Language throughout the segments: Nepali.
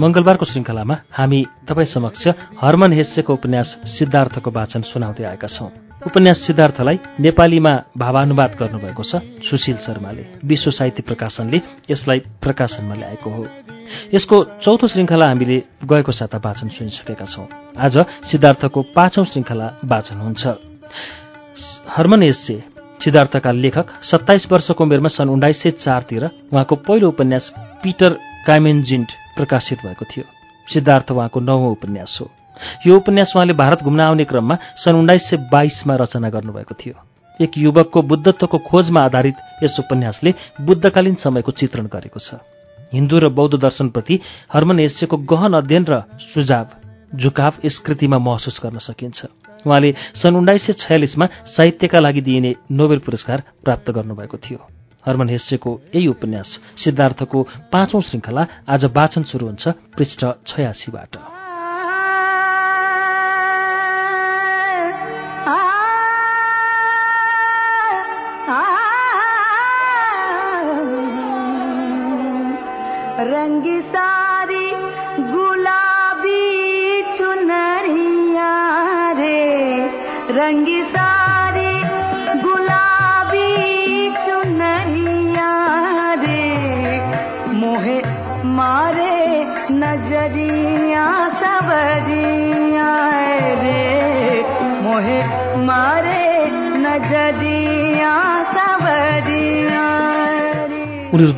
मंगलबारको श्रृङ्खलामा हामी तपाईँ समक्ष हर्मन हेस्सेको उपन्यास सिद्धार्थको वाचन सुनाउँदै आएका छौं। उपन्यास सिद्धार्थलाई नेपालीमा भावानुवाद गर्नुभएको छ सुशील शर्माले। विश्व साहित्य प्रकाशनले यसलाई प्रकाशनमा ल्याएको हो। यसको चौथो श्रृङ्खला हामीले गएको साता वाचन सुनिसकेका छौं। आज सिद्धार्थको पाँचौं श्रृङ्खला वाचन हुन्छ। हर्मन एस्से सिद्धार्थका लेखक सत्ताइस वर्षको उमेरमा सन् उन्नाइस सय चारतिर उहाँको पहिलो उपन्यास पिटर कामेन्जिन्ट प्रकाशित भएको थियो। सिद्धार्थ उहाँको नवौं उपन्यास हो। यो उपन्यास उहाँले भारत घुम्न आउने क्रममा सन् उन्नाइस सय बाइसमा रचना गर्नुभएको थियो। एक युवकको बुद्धत्वको खोजमा आधारित यस उपन्यासले बुद्धकालीन समयको चित्रण गरेको छ। हिन्दू र बौद्ध दर्शनप्रति हर्मन एस्सेको गहन अध्ययन र सुझाव झुकाव यस कृतिमा महसुस गर्न सकिन्छ। उहाँले सन् उन्नाइस सय छयालिसमा साहित्यका लागि दिइने नोबेल पुरस्कार प्राप्त गर्नुभएको थियो। हर्मन हेस्सेको यही उपन्यास सिद्धार्थको पाँचौं श्रृङ्खला आज वाचन सुरु हुन्छ पृष्ठ छयासीबाट।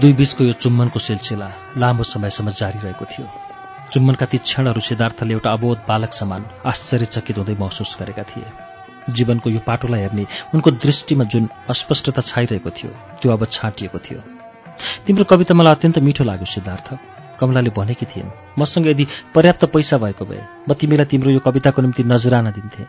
दुई बीचको यो चुम्बनको सिलसिला लामो समयसम्म जारी रहेको थियो। चुम्बनका ती क्षणहरू सिद्धार्थले एउटा अबोध बालक समान आश्चर्यचकित हुँदै महसुस गरेका थिए। जीवनको यो पाटोलाई हेर्ने उनको दृष्टिमा जुन अस्पष्टता छाइरहेको थियो त्यो अब छाँटिएको थियो। तिम्रो कविता मलाई अत्यन्त मिठो लाग्यो सिद्धार्थ। कमलाले भनेकी थिइन् मसँग यदि पर्याप्त पैसा भएको भए म तिमीलाई तिम्रो यो कविताको निम्ति नजराना दिन्थे।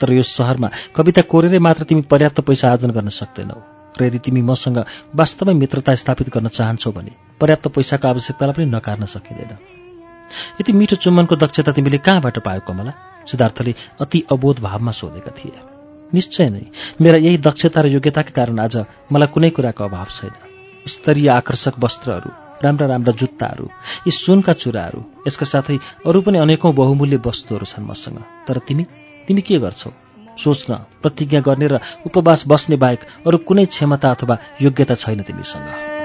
तर यो सहरमा कविता कोरेरै मात्र तिमी पर्याप्त पैसा आर्जन गर्न सक्दैनौ। र तिमी मसँग वास्तवमै मित्रता स्थापित गर्न चाहन्छौ भने पर्याप्त पैसाको आवश्यकतालाई पनि नकार्न सकिँदैन। यति मिठो चुम्बनको दक्षता तिमीले कहाँबाट पायो कमला? सिद्धार्थले अति अबोध भावमा सोधेका थिए। निश्चय नै मेरा यही दक्षता र योग्यताका कारण आज मलाई कुनै कुराको अभाव छैन। स्तरीय आकर्षक वस्त्रहरू राम्रा राम्रा जुत्ताहरू यी सुनका चुराहरू यसका साथै अरू पनि अनेकौं बहुमूल्य वस्तुहरू छन् मसँग। तर तिमी तिमी के गर्छौ? सोच्न प्रतिज्ञा गर्ने र उपवास बस्ने बाहेक अरू कुनै क्षमता अथवा योग्यता छैन तिमीसँग।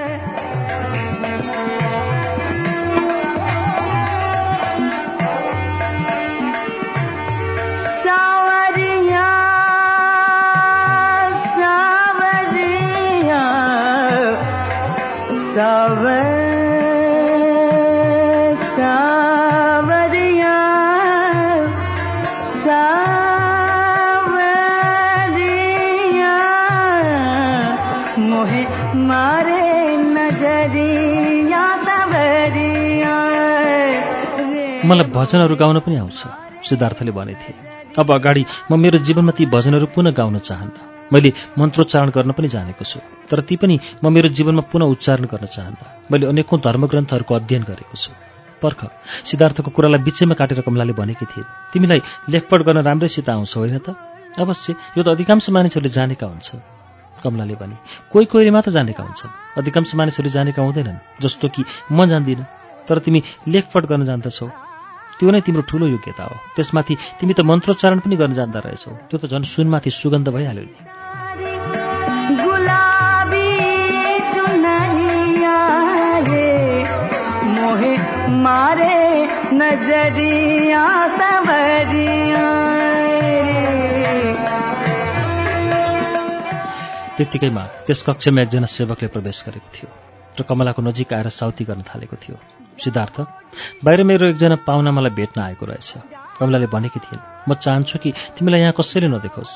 मलाई भजनहरू गाउन पनि आउँछ सिद्धार्थले भनेथे। अब अगाडि म मेरो जीवनमा ती भजनहरू पुनः गाउन चाहन्न। मैले मन्त्रोच्चारण गर्न पनि जानेको छु तर ती पनि म मेरो जीवनमा पुनः उच्चारण गर्न चाहन्न। मैले अनेकौं धर्मग्रन्थहरूको अध्ययन गरेको छु। पर्ख सिद्धार्थको कुरालाई बिचैमा काटेर कमलाले भनेकी थिए तिमीलाई लेखपढ गर्न राम्रैसित आउँछ होइन त? अवश्य यो त अधिकांश मानिसहरूले जानेका हुन्छन् कमलाले भने कोही कोहीले मात्र जानेका हुन्छन्। अधिकांश मानिसहरूले जानेका हुँदैनन् जस्तो कि म जान्दिनँ। तर तिमी लेखपढ गर्न जान्दछौ। त्यो नै तिम्रो ठूलो योग्यता हो। त्यसमाथि तिमी त मन्त्रोच्चारण पनि गर्न जान्दा रहेछौ। त्यो त झन् सुनमाथि सुगन्ध भइहाल्यो नि। त्यत्तिकैमा त्यस कक्षमा एकजना सेवकले प्रवेश गरेको थियो। र कमलाको नजिक आएर साउती गर्न थालेको थियो। सिद्धार्थ बाहिर मेरो एकजना पाहुना मलाई भेट्न आएको रहेछ। कमलाले भनेकी थिइन् म चाहन्छु कि तिमीलाई यहाँ कसैले नदेखोस्।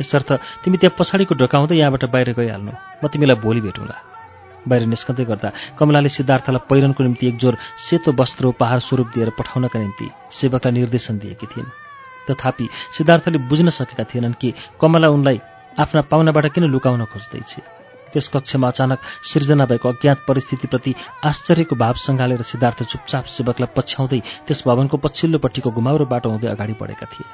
यसर्थ तिमी त्यहाँ पछाडिको ढोका हुँदै यहाँबाट बाहिर गइहाल्नु। म तिमीलाई भोलि भेटौँला। बाहिर निस्कँदै गर्दा कमलाले सिद्धार्थलाई पहिरनको निम्ति एकजोर सेतो वस्त्र उपहार स्वरूप दिएर पठाउनका निम्ति सेवकलाई निर्देशन दिएकी थिइन्। तथापि सिद्धार्थले बुझ्न सकेका थिएनन् कि कमला उनलाई आफ्ना पाहुनाबाट किन लुकाउन खोज्दैछ। त्यस कक्षमा अचानक सृजना भएको अज्ञात परिस्थितिप्रति आश्चर्यको भाव सँगालेर सिद्धार्थ चुपचाप सेवकलाई पछ्याउँदै त्यस भवनको पछिल्लोपट्टिको घुमाउरो बाटो हुँदै अगाडि बढेका थिए।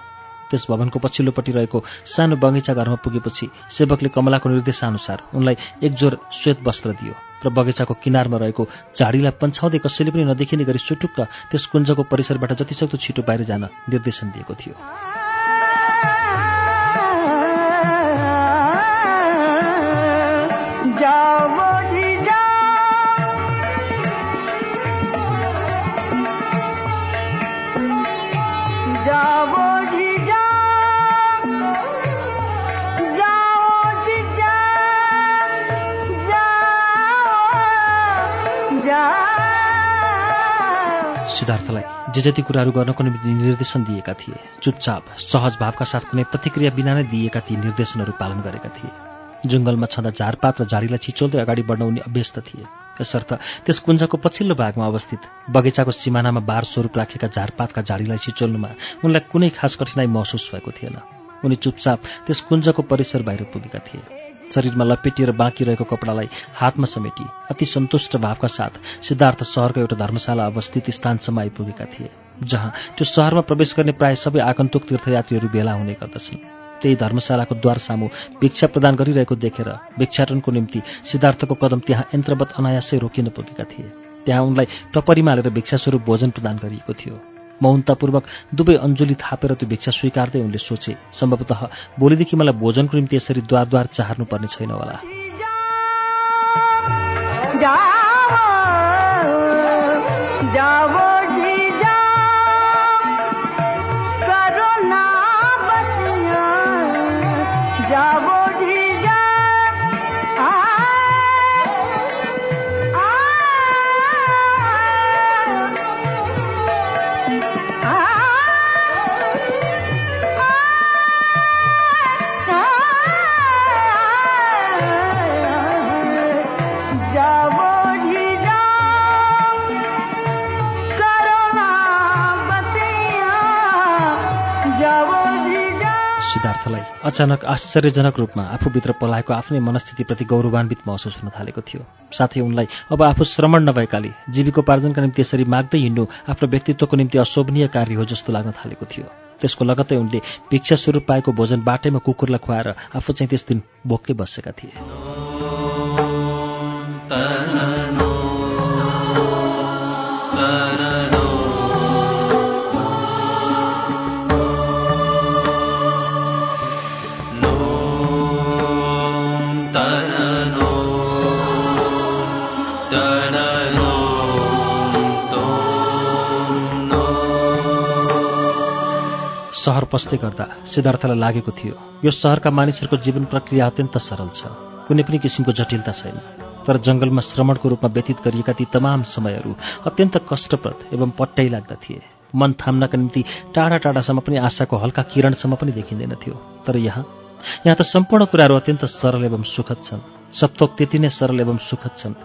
त्यस भवनको पछिल्लोपट्टि रहेको सानो बगैँचा घरमा पुगेपछि सेवकले कमलाको निर्देशानुसार उनलाई एकजोर श्वेत वस्त्र दियो र बगैँचाको किनारमा रहेको झाडीलाई पन्छाउँदै कसैले पनि नदेखिने गरी सुटुक्क त्यस कुञ्जको परिसरबाट जतिसक्दो छिटो बाहिर जान निर्देशन दिएको थियो। सिद्धार्थलाई जे जति कुराहरू गर्नको निम्ति निर्देशन दिएका थिए चुपचाप सहज भावका साथ कुनै प्रतिक्रिया बिना नै दिएका ती निर्देशनहरू पालन गरेका थिए। जङ्गलमा छँदा झारपात र झाडीलाई छिचोल्दै अगाडि बढ्न उनी अभ्यस्त थिए। यसर्थ त्यस कुञ्जको पछिल्लो भागमा अवस्थित बगैँचाको सिमानामा बार स्वरूप राखेका झारपातका झाडीलाई छिचोल्नुमा उनलाई कुनै खास कठिनाई महसुस भएको थिएन। उनी चुपचाप त्यस कुञ्जको परिसर बाहिर पुगेका थिए। शरीरमा लपेटिएर बाँकी रहेको कपडालाई हातमा समेटी अति सन्तुष्ट भावका साथ सिद्धार्थ सहरको एउटा धर्मशाला अवस्थित स्थानसम्म आइपुगेका थिए जहाँ त्यो सहरमा प्रवेश गर्ने प्राय सबै आगन्तुक तीर्थयात्रीहरू भेला हुने गर्दछन्। त्यही धर्मशालाको द्वार सामु भिक्षा प्रदान गरिरहेको देखेर भिक्षाटनको निम्ति सिद्धार्थको कदम त्यहाँ यन्त्रवत अनायासै रोकिन पुगेका थिए। त्यहाँ उनलाई टपरीमा हालेर भिक्षास्वरूप भोजन प्रदान गरिएको थियो। मौनतापूर्वक दुवै अञ्जुली थापेर त्यो भिक्षा स्वीकार्दै उनले सोचे सम्भवतः भोलिदेखि मलाई भोजनको निम्ति यसरी द्वारद्वार चाहनु पर्ने छैन होला। जाओ सिद्धार्थलाई अचानक आश्चर्यजनक रूपमा आफूभित्र पलाएको आफ्नै मनस्थितिप्रति गौरवान्वित महसुस हुन थालेको थियो। साथै उनलाई अब आफू श्रमण नभएकाले जीविकोपार्जनका निम्ति यसरी माग्दै हिँड्नु आफ्नो व्यक्तित्वको निम्ति अशोभनीय कार्य हो जस्तो लाग्न थालेको थियो। त्यसको लगत्तै उनले भिक्षा स्वरूप पाएको भोजन बाटैमा कुकुरलाई खुवाएर आफू चाहिँ त्यस दिन भोक्कै बसेका थिए। सहर पस्दै गर्दा सिद्धार्थलाई लागेको थियो यो सहरका मानिसहरूको जीवन प्रक्रिया अत्यन्त सरल छ। कुनै पनि किसिमको जटिलता छैन। तर जङ्गलमा श्रमणको रूपमा व्यतीत गरिएका ती तमाम समयहरू अत्यन्त कष्टप्रद एवं पट्टै लाग्दा थिए मन थाम्नका निम्ति टाढा टाढासम्म पनि आशाको हल्का किरणसम्म पनि देखिँदैन थियो। तर यहाँ यहाँ त सम्पूर्ण कुराहरू अत्यन्त सरल एवं सुखद छन्। सप्तोक त्यति नै सरल एवं सुखद छन्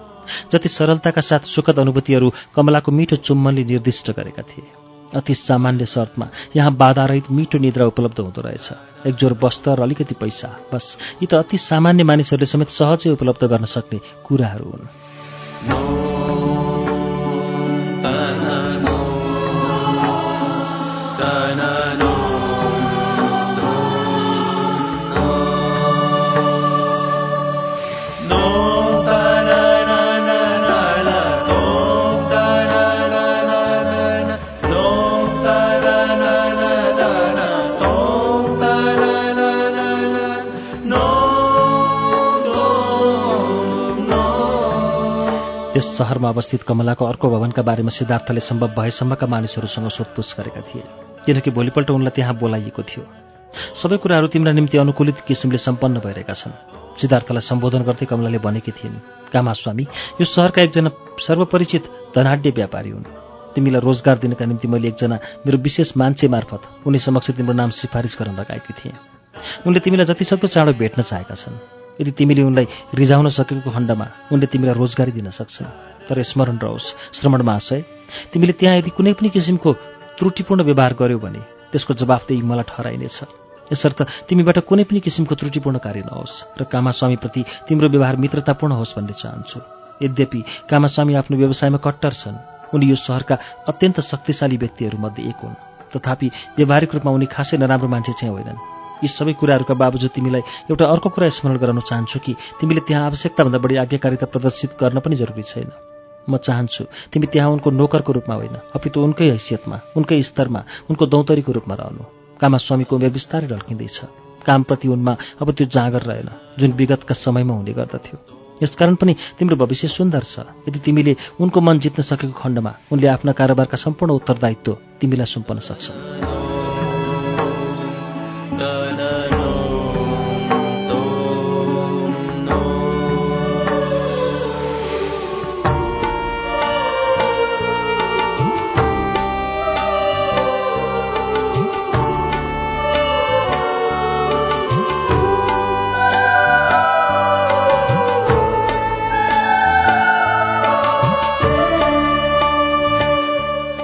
जति सरलताका साथ सुखद अनुभूतिहरू कमलाको मिठो चुम्बनले निर्दिष्ट गरेका थिए। अति सामान्य शर्तमा यहाँ बाधारहित मिठो निद्रा उपलब्ध हुँदो रहेछ। एकजोर वस्त्र र अलिकति पैसा बस। यी त अति सामान्य मानिसहरूले समेत सहजै उपलब्ध गर्न सक्ने कुराहरू हुन्। त्यस सहरमा अवस्थित कमलाको अर्को भवनका बारेमा सिद्धार्थले सम्भव भएसम्मका मानिसहरूसँग सोधपुछ गरेका थिए। किनकि भोलिपल्ट उनलाई त्यहाँ बोलाइएको थियो। सबै कुराहरू तिम्रा निम्ति अनुकूलित किसिमले सम्पन्न भइरहेका छन्। सिद्धार्थलाई सम्बोधन गर्दै कमलाले भनेकी थिइन् कामा स्वामी यो सहरका एकजना सर्वपरिचित धनाढ्य व्यापारी हुन्। तिमीलाई रोजगार दिनका निम्ति मैले एकजना मेरो विशेष मान्छे मार्फत उनी समक्ष तिम्रो नाम सिफारिस गर्न लगाएकी थिएँ। उनले तिमीलाई जतिसक्दो चाँडो भेट्न चाहेका छन्। यदि तिमीले उनलाई रिझाउन सकेको खण्डमा उनले तिमीलाई रोजगारी दिन सक्छन् तर स्मरण रहोस् श्रवण महाशय तिमीले त्यहाँ यदि कुनै पनि किसिमको त्रुटिपूर्ण व्यवहार गर्यौ भने त्यसको जवाफदेही मलाई ठहराइनेछ। यसर्थ तिमीबाट कुनै पनि किसिमको त्रुटिपूर्ण कार्य नहोस् र कामास्वामीप्रति तिम्रो व्यवहार मित्रतापूर्ण होस् भन्ने चाहन्छु। यद्यपि कामास्वामी आफ्नो व्यवसायमा कट्टर छन् उनी यो सहरका अत्यन्त शक्तिशाली व्यक्तिहरूमध्ये एक हुन्। तथापि व्यावहारिक रूपमा उनी खासै नराम्रो मान्छे चाहिँ होइनन्। यी सबै कुराहरूका बावजुद तिमीलाई एउटा अर्को कुरा स्मरण गराउन चाहन्छु कि तिमीले त्यहाँ आवश्यकताभन्दा बढी आज्ञाकारिता प्रदर्शित गर्न पनि जरुरी छैन। म चाहन्छु तिमी त्यहाँ उनको नोकरको रूपमा होइन अपितु उनकै हैसियतमा उनकै स्तरमा उनको दौतरीको रूपमा रहनु। कामास्वामीको उमेर बिस्तारै ढल्किँदैछ। कामप्रति उनमा अब त्यो जाँगर रहेन जुन विगतका समयमा हुने गर्दथ्यो। यसकारण पनि तिम्रो भविष्य सुन्दर छ। यदि तिमीले उनको मन जित्न सकेको खण्डमा उनले आफ्ना कारोबारका सम्पूर्ण उत्तरदायित्व तिमीलाई सुम्पन सक्छन्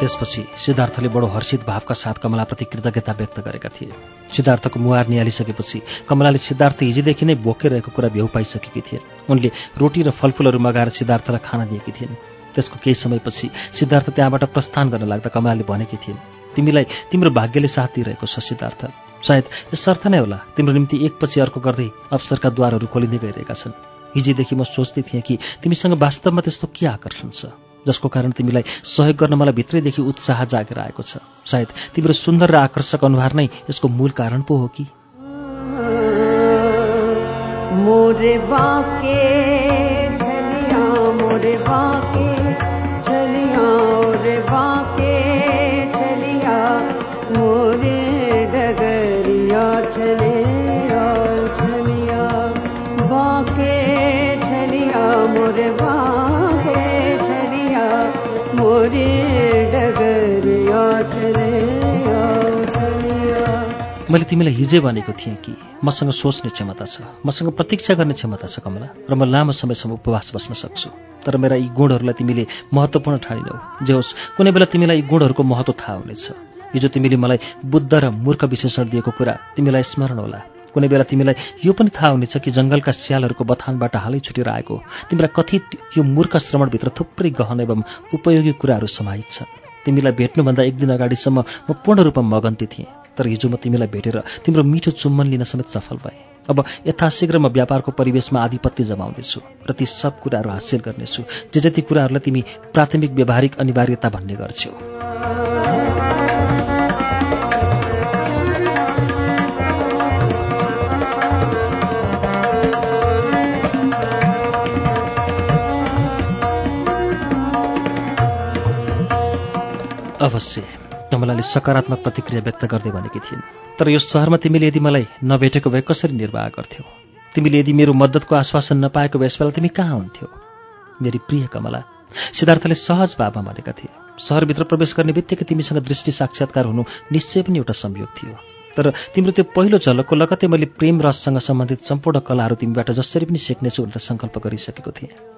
त्यसपछि सिद्धार्थले बडो हर्षित भावका साथ कमलाप्रति कृतज्ञता व्यक्त गरेका थिए। सिद्धार्थको मुहार निहालिसकेपछि कमलाले सिद्धार्थ हिजोदेखि नै बोकेर रहेको कुरा भ्याउ पाइसकेकी थिए उनले रोटी र फलफुलहरू मगाएर सिद्धार्थलाई खाना दिएकी थिइन्। त्यसको केही समयपछि सिद्धार्थ त्यहाँबाट प्रस्थान गर्न लाग्दा कमलाले भनेकी थिइन् तिमीलाई तिम्रो भाग्यले साथ दिइरहेको छ सिद्धार्थ। सायद यसर्थ नै होला तिम्रो निम्ति एकपछि अर्को गर्दै अवसरका द्वारहरू खोलिँदै गइरहेका छन्। हिजोदेखि म सोच्दै थिएँ कि तिमीसँग वास्तवमा त्यस्तो के आकर्षण छ? जसको कारण तिमीलाई सहयोग गर्न मलाई भित्रैदेखि उत्साह जागेर आएको छ। सायद तिम्रो सुन्दर र आकर्षक अनुहार नै यसको मूल कारण पो हो कि? मोरे बाके मैले तिमीलाई हिजै भनेको थिएँ कि मसँग सोच्ने क्षमता छ मसँग प्रतीक्षा गर्ने क्षमता छ कमला र म लामो समयसम्म उपवास बस्न सक्छु। तर मेरा यी गुणहरूलाई तिमीले महत्त्वपूर्ण ठानिनौ जे होस् कुनै बेला तिमीलाई यी गुणहरूको महत्त्व थाहा हुनेछ। हिजो तिमीले मलाई बुद्ध र मूर्ख विशेषण दिएको कुरा तिमीलाई स्मरण होला। कुनै बेला तिमीलाई यो पनि थाहा हुनेछ कि जङ्गलका स्यालहरूको बथानबाट हालै छुटेर आएको तिम्रा कथित यो मूर्ख श्रवणभित्र थुप्रै गहन एवं उपयोगी कुराहरू समाहित छन्। तिमीलाई भेट्नुभन्दा एक दिन अगाडिसम्म म पूर्ण रूपमा मगन्ती थिएँ। तर हिजो म तिमीलाई भेटेर तिम्रो मिठो चुम्बन लिन समेत सफल भएँ। अब यथाशीघ्र म व्यापारको परिवेशमा आधिपत्य जमाउनेछु र ती सब कुराहरू हासिल गर्नेछु। जे जति कुराहरूलाई तिमी प्राथमिक व्यावहारिक अनिवार्यता भन्ने गर्छौ। अवश्य। कमलाले सकारात्मक प्रतिक्रिया व्यक्त गर्दै भनेकी थिइन् तर यो सहरमा तिमीले यदि मलाई नभेटेको भए कसरी निर्वाह गर्थ्यौ? तिमीले यदि मेरो मद्दतको आश्वासन नपाएको भए यसबेला तिमी कहाँ हुन्थ्यौ? मेरी प्रिय कमला सिद्धार्थले सहज भावमा भनेका थिए। सहरभित्र प्रवेश गर्ने बित्तिकै तिमीसँग दृष्टि साक्षात्कार हुनु निश्चय पनि एउटा संयोग थियो। तर तिम्रो त्यो पहिलो झलकको लगत्तै मैले प्रेम रससँग सम्बन्धित सम्पूर्ण कलाहरू तिमीबाट जसरी पनि सिक्नेछु भनेर सङ्कल्प गरिसकेको थिएँ।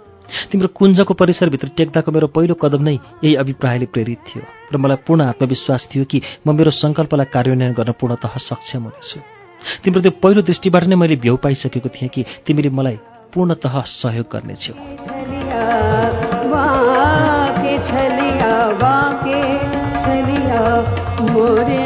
तिम्रो कुञ्जको परिसरभित्र टेक्दाको मेरो पहिलो कदम नै यही अभिप्रायले प्रेरित थियो र मलाई पूर्ण आत्मविश्वास थियो कि म मेरो सङ्कल्पलाई कार्यान्वयन गर्न पूर्णतः सक्षम हुनेछु। तिम्रो त्यो पहिलो दृष्टिबाट नै मैले भ्याउ पाइसकेको थिएँ कि तिमीले मलाई पूर्णतः सहयोग गर्नेछौ। मोरे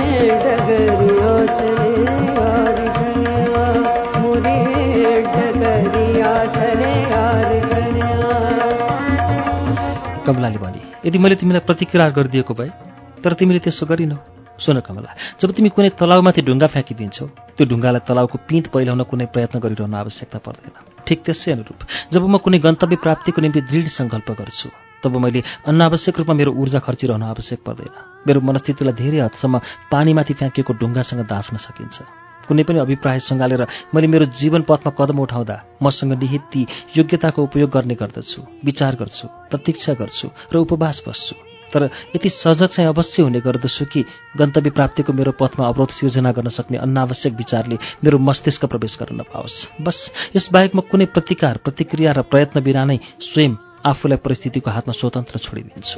कमलाले भने यदि मैले तिमीलाई प्रतिक्रिया गरिदिएको भए तर तिमीले त्यसो गरिनौ। सुन कमला जब तिमी कुनै तलाउमाथि ढुङ्गा फ्याँकिदिन्छौ त्यो ढुङ्गालाई तलाउको पिँध पहिलाउन कुनै प्रयत्न गरिरहनु आवश्यकता पर्दैन। ठिक त्यसै अनुरूप जब म कुनै गन्तव्य प्राप्तिको निम्ति दृढ सङ्कल्प गर्छु तब मैले अनावश्यक रूपमा मेरो ऊर्जा खर्चिरहनु आवश्यक पर्दैन। मेरो मनस्थितिलाई धेरै हदसम्म पानीमाथि फ्याँकिएको ढुङ्गासँग दाँच्न सकिन्छ। कुनै पनि अभिप्राय सँगालेर मैले मेरो जीवन पथमा कदम उठाउँदा मसँग निहित ती योग्यताको उपयोग गर्ने गर्दछु विचार गर्छु प्रतीक्षा गर्छु र उपवास बस्छु। तर यति सजग चाहिँ अवश्य हुने गर्दछु कि गन्तव्य प्राप्तिको मेरो पथमा अवरोध सिर्जना गर्न सक्ने अनावश्यक विचारले मेरो मस्तिष्क प्रवेश गर्न नपाओस्। बस यसबाहेक म कुनै प्रतिकार प्रतिक्रिया र प्रयत्न बिना नै स्वयं आफूलाई परिस्थितिको हातमा स्वतन्त्र छोडिदिन्छु।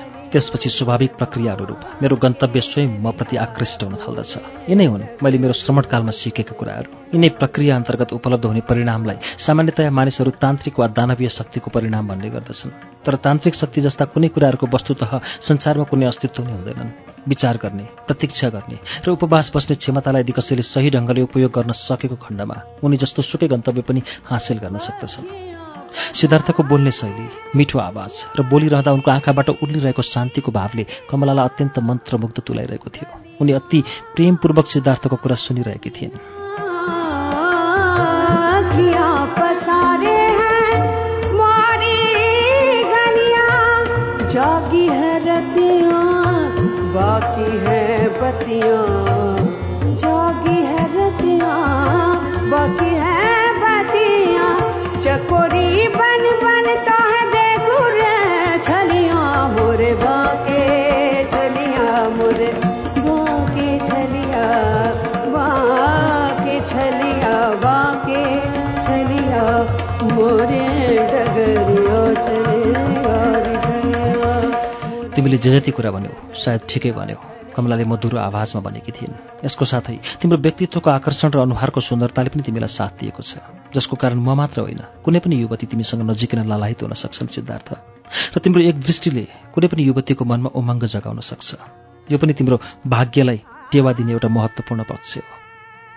त्यसपछि स्वाभाविक प्रक्रिया अनुरूप मेरो गन्तव्य स्वयं म प्रति आकृष्ट हुन थाल्दछ। यिनै हुन् मैले मेरो श्रमणकालमा सिकेका कुराहरू। यिनै प्रक्रिया अन्तर्गत उपलब्ध हुने परिणामलाई सामान्यतया मानिसहरू तान्त्रिक वा दानवीय शक्तिको परिणाम भन्ने गर्दछन्। तर तान्त्रिक शक्ति जस्ता कुनै कुराहरूको वस्तुतः संसारमा कुनै अस्तित्व नै हुँदैनन्। विचार गर्ने प्रतीक्षा गर्ने र उपवास बस्ने क्षमतालाई यदि कसैले सही ढङ्गले उपयोग गर्न सकेको खण्डमा उनी जस्तो सुकै गन्तव्य पनि हासिल गर्न सक्दछन्। सिद्धार्थको बोल्ने शैली मिठो आवाज र बोलिरहँदा उनको आँखाबाट उर्लिरहेको शान्तिको भावले कमलालाई अत्यन्त मन्त्रमुग्ध तुलाइरहेको थियो। उनी अति प्रेमपूर्वक सिद्धार्थको कुरा सुनिरहेकी थिइन्। बाकी है बतियाँ। जे जति कुरा भन्यौ सायद ठिकै भन्यौ। कमलाले मधुरो आवाजमा भनेकी थिइन् यसको साथै तिम्रो व्यक्तित्वको आकर्षण र अनुहारको सुन्दरताले पनि तिमीलाई साथ दिएको छ जसको कारण म मात्र होइन कुनै पनि युवती तिमीसँग नजिकिन लालाहित हुन सक्छन् सिद्धार्थ। र तिम्रो एक दृष्टिले कुनै पनि युवतीको मनमा उमङ्ग जगाउन सक्छ। यो पनि तिम्रो भाग्यलाई टेवा दिने एउटा महत्त्वपूर्ण पक्ष हो।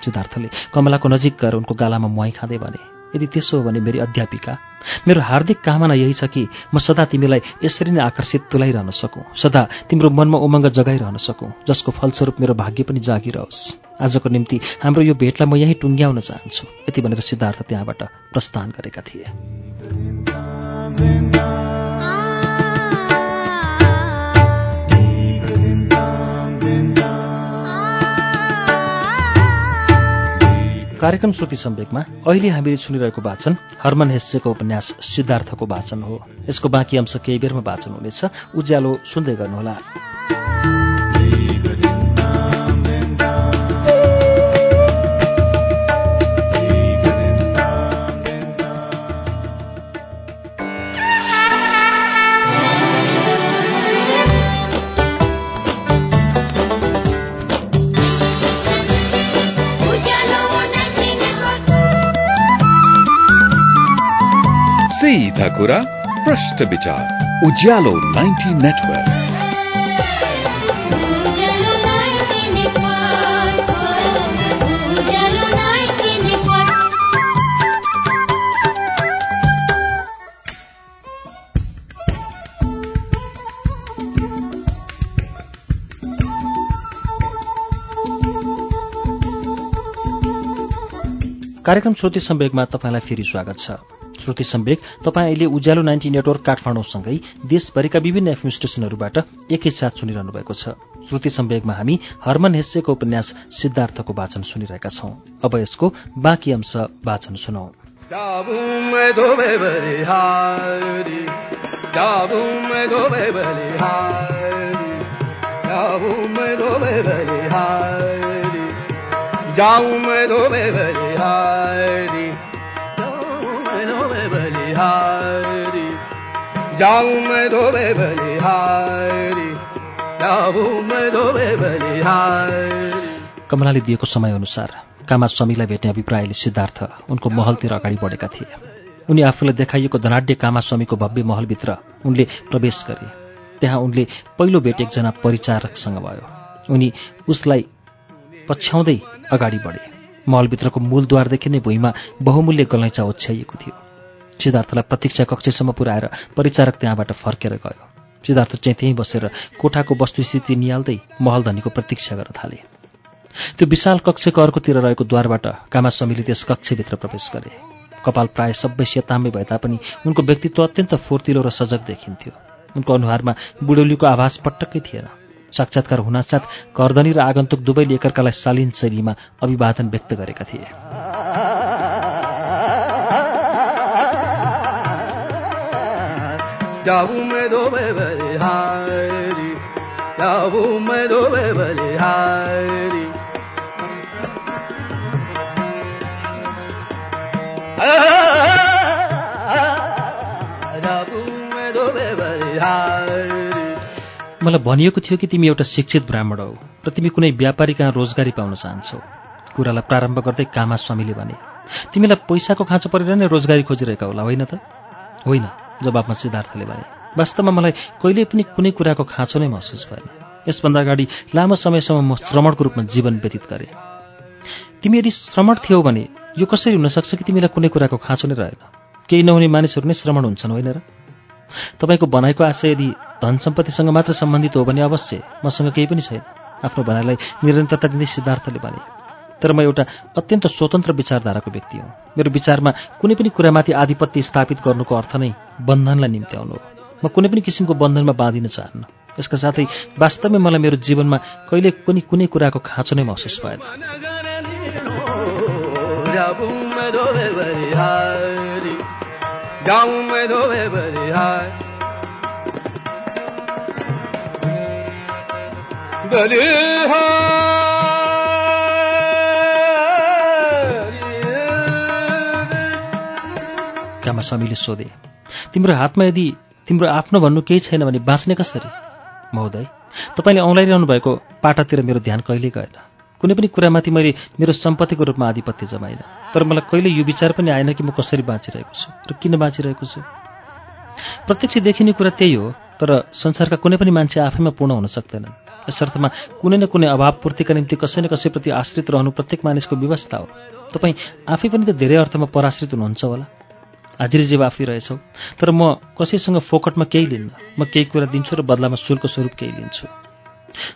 सिद्धार्थले कमलाको नजिक गएर उनको गालामा मुहाई खाँदै भने यदि त्यसो हो भने मेरी अध्यापिका मेरो हार्दिक कामना यही छ कि म सदा तिमीलाई यसरी नै आकर्षित तुलाइरहन सकौँ सदा तिम्रो मनमा उमङ्ग जगाइरहन सकौँ जसको फलस्वरूप मेरो भाग्य पनि जागिरहोस्। आजको निम्ति हाम्रो यो भेटलाई म यहीँ टुङ्ग्याउन चाहन्छु। यति भनेर सिद्धार्थ त्यहाँबाट प्रस्थान गरेका थिए। कार्यक्रम श्रुति सम्वेकमा अहिले हामीले सुनिरहेको वाचन हर्मन हेस्सेको उपन्यास सिद्धार्थको वाचन हो। यसको बाँकी अंश केही बेरमा वाचन हुनेछ। उज्यालो सुन्दै गर्नुहोला। प्रश्न विचार Ujyaalo 90 network. Ujyaalo ninety network. Ujyaalo ninety network. कार्यक्रम श्रुति सम्वेकमा तपाईँलाई फेरि स्वागत छ। श्रुति सम्वेक तपाईँ अहिले उज्यालो नाइन्टी नेटवर्क काठमाडौँसँगै देशभरिका विभिन्न एफएम स्टेशनहरूबाट एकैसाथ सुनिरहनु भएको छ। श्रुति सम्वेकमा हामी हर्मन हेस्सेको उपन्यास सिद्धार्थको वाचन सुनिरहेका छौं। अब यसको बाँकी अंश वाचन सुनौ। Dabume dobe beli hari, hari, jaume dobe beli hari, dabume dobe beli hari. कमलाले दिएको समयअनुसार कामा स्वामीलाई भेट्ने अभिप्रायले सिद्धार्थ उनको महलतिर अगाडि बढेका थिए उनी आफूलाई देखाइएको धनाढ्य कामास्वामीको भव्य महलभित्र उनले प्रवेश गरे त्यहाँ उनले पहिलो भेट एकजना परिचारकसँग भयो उनी उसलाई पछ्याउँदै अगाडि बढे महलभित्रको मूलद्वारदेखि नै भुइँमा बहुमूल्य गलैँचा ओछ्याइएको थियो सिद्धार्थलाई प्रतीक्षा कक्षसम्म पुर्याएर परिचारक त्यहाँबाट फर्केर गयो। सिद्धार्थ चाहिँ त्यहीँ बसेर कोठाको वस्तुस्थिति निहाल्दै महल धनीको प्रतीक्षा गर्न थाले। त्यो विशाल कक्षको अर्कोतिर रहेको द्वारबाट कामास्वामीले त्यस कक्षभित्र प्रवेश गरे। कपाल प्राय सबै सेतामै भए तापनि उनको व्यक्तित्व अत्यन्त फुर्तिलो र सजग देखिन्थ्यो। उनको अनुहारमा बुढौलीको आभास पटक्कै थिएन। साक्षात्कार हुनासाथ कर्दनी र आगन्तुक दुवैले एकअर्कालाई शालीन शैलीमा अभिवादन व्यक्त गरेका थिए। मलाई भनिएको थियो कि तिमी एउटा शिक्षित ब्राह्मण हौ र तिमी कुनै व्यापारी कहाँ रोजगारी पाउन चाहन्छौ। कुरालाई प्रारम्भ गर्दै कामा स्वामीले भने तिमीलाई पैसाको खाँचो परेर नै रोजगारी खोजिरहेका होला होइन त? होइन। जवाबमा सिद्धार्थले भने वास्तवमा मलाई कहिल्यै पनि कुनै कुराको खाँचो नै महसुस भएन। यसभन्दा अगाडि लामो समयसम्म म श्रमणको रूपमा जीवन व्यतीत गरेँ। तिमी यदि श्रमण थियौ भने यो कसरी हुनसक्छ कि तिमीलाई कुनै कुराको खाँचो नै रहेन? केही नहुने मानिसहरू नै श्रमण हुन्छन् होइन र? तपाईँको भनाइको आशय यदि धन सम्पत्तिसँग मात्र सम्बन्धित हो भने अवश्य मसँग केही पनि छैन। आफ्नो भनाइलाई निरन्तरता दिँदै सिद्धार्थले भने तर म एउटा अत्यन्त स्वतन्त्र विचारधाराको व्यक्ति हुँ। मेरो विचारमा कुनै पनि कुरामाथि आधिपत्य स्थापित गर्नुको अर्थ नै बन्धनलाई निम्त्याउनु हो। म कुनै पनि किसिमको बन्धनमा बाँधिन चाहन्न। यसका साथै वास्तवमै मलाई मेरो जीवनमा कहिले पनि कुनै कुराको खाँचो नै महसुस भएन। स्वामीले सोधे तिम्रो हातमा यदि तिम्रो आफ्नो भन्नु केही छैन भने बाँच्ने कसरी? महोदय तपाईँले औँलाइरहनु भएको पाटातिर मेरो ध्यान कहिल्यै गएन। कुनै पनि कुरामाथि मैले मेरो सम्पत्तिको रूपमा आधिपत्य जमाइन। तर मलाई कहिले यो विचार पनि आएन कि म कसरी बाँचिरहेको छु र किन बाँचिरहेको छु? प्रत्यक्ष देखिने कुरा त्यही हो तर संसारका कुनै पनि मान्छे आफैमा पूर्ण हुन सक्दैनन्। यस अर्थमा कुनै न कुनै अभाव पूर्तिका निम्ति कसै न कसैप्रति आश्रित रहनु प्रत्येक मानिसको व्यवस्था हो। तपाईँ आफै पनि त धेरै अर्थमा पराश्रित हुनुहुन्छ होला। हाजिरी आफै रहेछौ तर म कसैसँग फोकटमा केही लिन्न म केही कुरा दिन्छु र बदलामा शुल्क स्वरूप केही लिन्छु।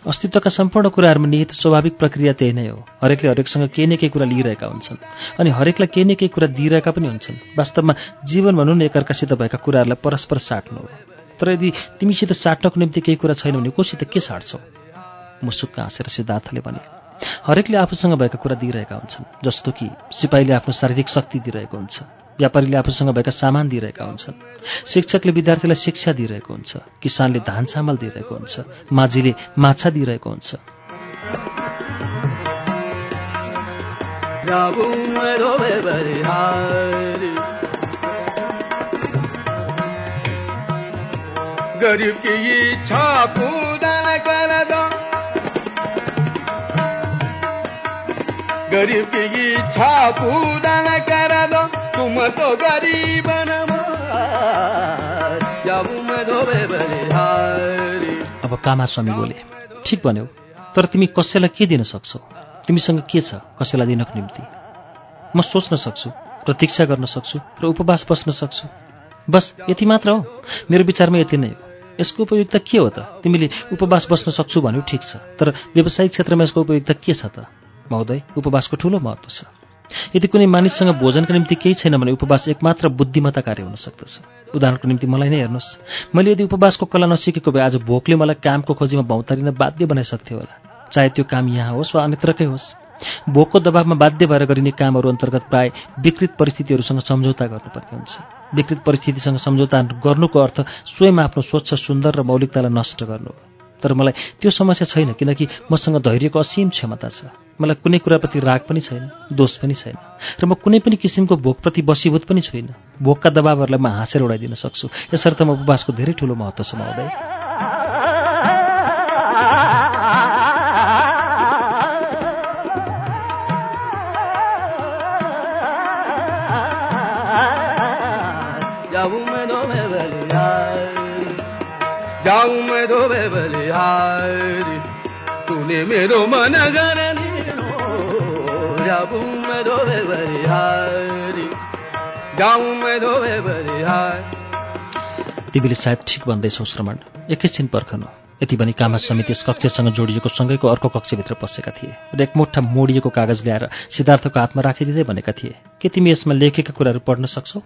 अस्तित्वका सम्पूर्ण कुराहरूमा निहित स्वाभाविक प्रक्रिया त्यही नै हो। हरेकले हरेकसँग केही न केही कुरा लिइरहेका हुन्छन् अनि हरेकलाई केही न केही कुरा दिइरहेका पनि हुन्छन्। वास्तवमा जीवन भनौँ न एकअर्कासित भएका कुराहरूलाई परस्पर साट्नु हो। तर यदि तिमीसित साट्नको निम्ति केही कुरा छैन भने कोसित के साट्छौ? मुसुक्क हाँसेर सिद्धार्थले भने हरेकले आफूसँग भएका कुरा दिइरहेका हुन्छन् जस्तो कि सिपाहीले आफ्नो शारीरिक शक्ति दिइरहेको हुन्छ। व्यापारीले आफूसँग भएका सामान दिइरहेका हुन्छन्। शिक्षकले विद्यार्थीलाई शिक्षा दिइरहेको हुन्छ। किसानले धान चामल दिइरहेको हुन्छ। माझीले माछा दिइरहेको हुन्छ। गरीब की इच्छा पूरा पूरा कर दो। अब कामास्वामी बोले ठिक भन्यौ तर तिमी कसैलाई के दिन सक्छौ? तिमीसँग के छ? कसैलाई दिनको निम्ति? म सोच्न सक्छु प्रतीक्षा गर्न सक्छु र उपवास बस्न सक्छु। बस यति मात्र हो। मेरो विचारमा यति नै हो। यसको उपयोगिता के हो त? तिमीले उपवास बस्न सक्छु भन्यो ठिक छ। तर व्यावसायिक क्षेत्रमा यसको उपयोगिता के छ त? महोदय उपवासको ठूलो महत्त्व छ। यदि कुनै मानिससँग भोजनका निम्ति केही छैन भने उपवास एकमात्र बुद्धिमत्ता कार्य हुन सक्दछ। उदाहरणको निम्ति मलाई नै हेर्नुहोस्। मैले यदि उपवासको कला नसिकेको भए आज भोकले मलाई कामको खोजीमा भौतारिन बाध्य बनाइसक्थ्यो होला। चाहे त्यो काम यहाँ होस् वा अन्यत्रकै होस् भोकको दबावमा बाध्य भएर गरिने कामहरू अन्तर्गत प्राय विकृत परिस्थितिहरूसँग सम्झौता गर्नुपर्ने हुन्छ। विकृत परिस्थितिसँग सम्झौता गर्नुको अर्थ स्वयं आफ्नो स्वच्छ सुन्दर र मौलिकतालाई नष्ट गर्नु हो। तर मलाई त्यो समस्या छैन किनकि मसँग धैर्यको असीम क्षमता छ। मलाई कुनै कुराप्रति राग पनि छैन दोष पनि छैन र म कुनै पनि किसिमको भोकप्रति बसीभूत पनि छुइनँ। भोकका दबावहरूलाई म हाँसेर उडाइदिन सक्छु। यसर्थ म उपवासको धेरै ठुलो महत्त्व छ तूने मेरो मन गरली जाऊं मैं धोबे बलिहारी जाऊं मैं धोबे तिमीले सायद ठिक भन्दैछौ श्रमण। एकैछिन पर्खनु। यति भनी कामास्वामी त्यस कक्षसँग जोडिएको सँगैको अर्को कक्षभित्र पसेका थिए। र एक मुठा मोडिएको कागज ल्याएर सिद्धार्थको हातमा राखिदिँदै भनेका थिए के तिमी यसमा लेखेका कुराहरू पढ्न सक्छौ?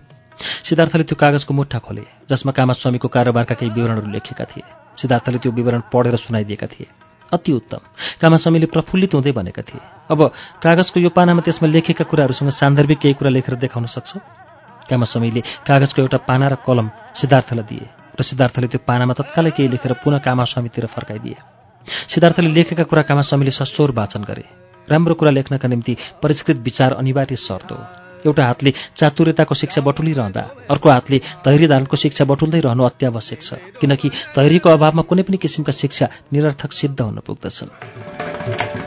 सिद्धार्थले त्यो कागजको मुठा खोले जसमा कामास्वामीको कारोबारका केही विवरणहरू लेखेका थिए। सिद्धार्थले त्यो विवरण पढेर सुनाइदिएका थिए। अति उत्तम। कामास्वामीले प्रफुल्लित हुँदै भनेका थिए। अब कागजको यो पानामा त्यसमा लेखेका कुराहरूसँग सान्दर्भिक केही कुरा लेखेर देखाउन सक्छ? कामास्वामीले कागजको एउटा पाना र कलम सिद्धार्थलाई दिए र सिद्धार्थले त्यो पानामा तत्कालै केही लेखेर पुनः कामास्वामीतिर फर्काइदिए। सिद्धार्थले लेखेका कुरा कामास्वामीले सस्वर वाचन गरे। राम्रो कुरा लेख्नका निम्ति परिष्कृत विचार अनिवार्य शर्त हो। एउटा हातले चातुर्यताको शिक्षा बटुलिरहँदा अर्को हातले धैर्य धारणको शिक्षा बटुल्दै रहनु अत्यावश्यक छ किनकि धैर्यको अभावमा कुनै पनि किसिमका शिक्षा निरर्थक सिद्ध हुन पुग्दछन्।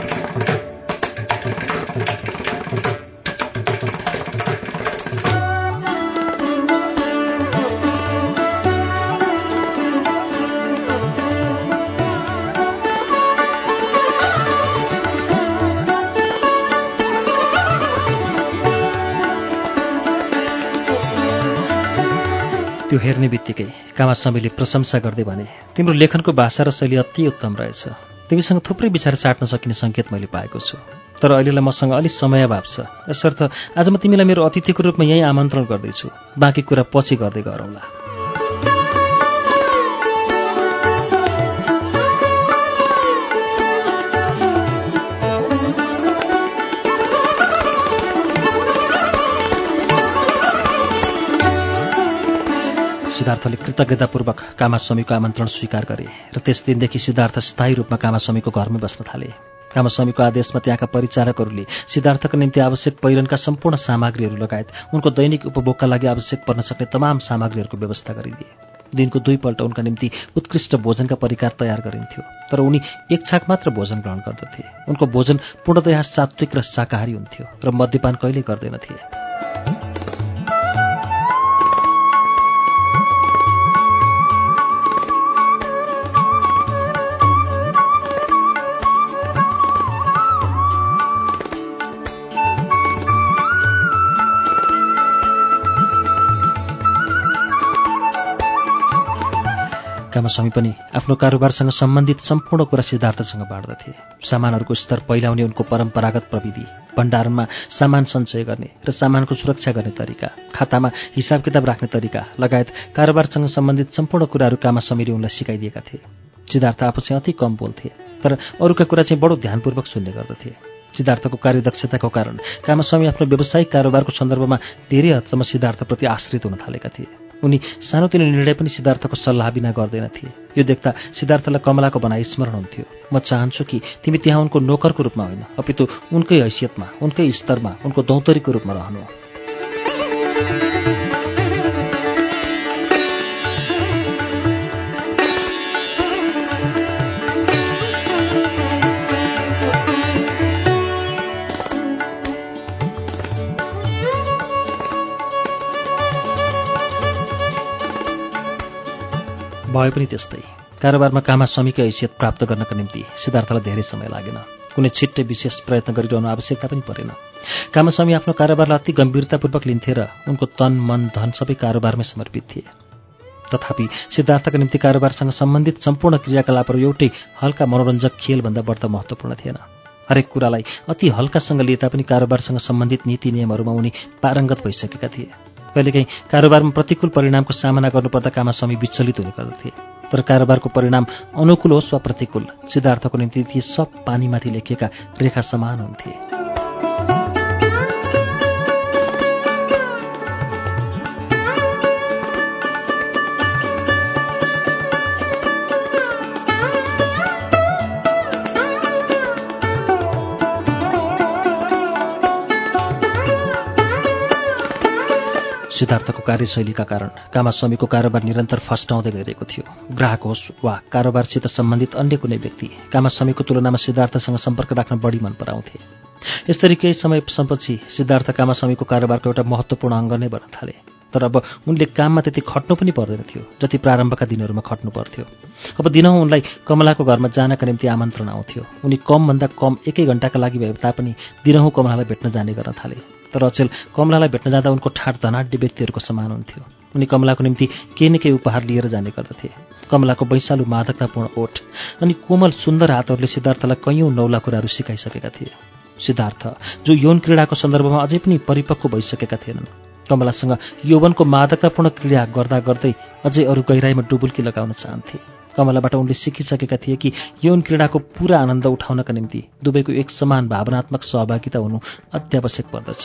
त्यो हेर्ने बित्तिकै कामास्वामीले प्रशंसा गर्दै भने तिम्रो लेखनको भाषा र शैली अति उत्तम रहेछ। तिमीसँग थुप्रै विचार साट्न सकिने सङ्केत मैले पाएको छु। तर अहिलेलाई मसँग अलिक समयाभाव छ। यसर्थ आज म तिमीलाई मेरो अतिथिको रूपमा यहीँ आमन्त्रण गर्दैछु। बाँकी कुरा पछि गर्दै गरौँला। सिद्धार्थले कृतज्ञतापूर्वक कामास्वामीको आमन्त्रण स्वीकार गरे र त्यस दिनदेखि सिद्धार्थ स्थायी रूपमा कामास्वामीको घरमै बस्न थाले। कामास्वामीको आदेशमा त्यहाँका परिचारकहरूले सिद्धार्थका निम्ति आवश्यक पहिरनका सम्पूर्ण सामग्रीहरू लगायत उनको दैनिक उपभोगका लागि आवश्यक पर्न सक्ने तमाम सामग्रीहरूको व्यवस्था गरिदिए। दिनको दुईपल्ट उनका निम्ति उत्कृष्ट भोजनका परिकार तयार गरिन्थ्यो तर उनी एक छाक मात्र भोजन ग्रहण गर्दथे। उनको भोजन पूर्णतया सात्विक र शाकाहारी हुन्थ्यो र मद्यपान कहिल्यै गर्दैनथे। कामास्वामी पनि आफ्नो कारोबारसँग सम्बन्धित सम्पूर्ण कुरा सिद्धार्थसँग बाँड्दथे। सामानहरूको स्तर पहिलाउने उनको परम्परागत प्रविधि भण्डारणमा सामान सञ्चय गर्ने र सामानको सुरक्षा गर्ने तरिका खातामा हिसाब किताब राख्ने तरिका लगायत कारोबारसँग सम्बन्धित सम्पूर्ण कुराहरू कामास्वामीले उनलाई सिकाइदिएका थिए। सिद्धार्थ आफू चाहिँ अति कम बोल्थे तर अरूका कुरा चाहिँ बडो ध्यानपूर्वक सुन्ने गर्दथे। सिद्धार्थको कार्यदक्षताको कारण कामास्वामी आफ्नो व्यावसायिक कारोबारको सन्दर्भमा धेरै हदसम्म सिद्धार्थप्रति आश्रित हुन थालेका थिए। उनी सानोतिनो निर्णय पनि सिद्धार्थको सल्लाह बिना गर्दैनथे यो देख्दा सिद्धार्थलाई कमलाको भनाइ स्मरण हुन्थ्यो। म चाहन्छु कि तिमी त्यहाँ उनको नोकरको रूपमा होइन अपितु उनकै हैसियतमा उनकै स्तरमा उनको दौतरीको रूपमा रहनु। भए पनि त्यस्तै। कारोबारमा कामास्वामीको हैसियत प्राप्त गर्नका निम्ति सिद्धार्थलाई धेरै समय लागेन। कुनै छिट्टै विशेष प्रयत्न गरिरहनु आवश्यकता पनि परेन। कामास्वामी आफ्नो कारोबारलाई अति गम्भीरतापूर्वक लिन्थे र उनको तन मन धन सबै कारोबारमै समर्पित थिए। तथापि सिद्धार्थका निम्ति कारोबारसँग सम्बन्धित सम्पूर्ण क्रियाकलापहरू एउटै हल्का मनोरञ्जक खेलभन्दा बढ्ता महत्त्वपूर्ण थिएन। हरेक कुरालाई अति हल्कासँग लिए तापनि कारोबारसँग सम्बन्धित नीति नियमहरूमा उनी पारङ्गत भइसकेका थिए। कहिलेकाहीँ कारोबारमा प्रतिकूल परिणामको सामना गर्नुपर्दा कामास्वामी विचलित हुने गर्दथे। तर कारोबारको परिणाम अनुकूल होस् वा प्रतिकूल सिद्धार्थको निम्ति ती सब पानीमाथि लेखिएका रेखा समान हुन्थे। सिद्धार्थको कार्यशैलीका कारण कामास्वामीको कारोबार निरन्तर फस्टाउँदै गइरहेको थियो। ग्राहक होस् वा कारोबारसित सम्बन्धित अन्य कुनै व्यक्ति कामास्वामीको तुलनामा सिद्धार्थसँग सम्पर्क राख्न बढी मन पराउँथे। यसरी केही समयपछि सिद्धार्थ कामास्वामीको कारोबारको एउटा महत्त्वपूर्ण अङ्ग नै बन्न थाले। तर अब उनले काममा त्यति खट्नु पनि पर्दैन थियो जति प्रारम्भका दिनहरूमा खट्नु पर्थ्यो। अब दिनहुँ उनलाई कमलाको घरमा जानका निम्ति आमन्त्रण आउँथ्यो। उनी कमभन्दा कम एकै घन्टाका लागि भए तापनि दिनहुँ कमलालाई भेट्न जाने गर्न थाले। तर अचेल। कमलालाई भेट्न जाँदा उनको ठाट धनाढ्य व्यक्तिहरूको समान हुन्थ्यो। उनी कमलाको निम्ति केही न केही उपहार लिएर जाने गर्दथे। कमलाको वैशालु मादकतापूर्ण ओठ अनि कोमल सुन्दर हातहरूले सिद्धार्थलाई कैयौँ नौला कुराहरू सिकाइसकेका थिए। सिद्धार्थ जो यौन क्रीडाको सन्दर्भमा अझै पनि परिपक्व भइसकेका थिएनन्। कमलासँग यौवनको मादकतापूर्ण क्रीडा गर्दा गर्दै अझै अरू गहिराईमा डुबुल्की लगाउन चाहन्थे। कमलाबाट उनले सिकिसकेका थिए कि यौन क्रीडाको पूरा आनन्द उठाउनका निम्ति दुवैको एक समान भावनात्मक सहभागिता हुनु अत्यावश्यक पर्दछ।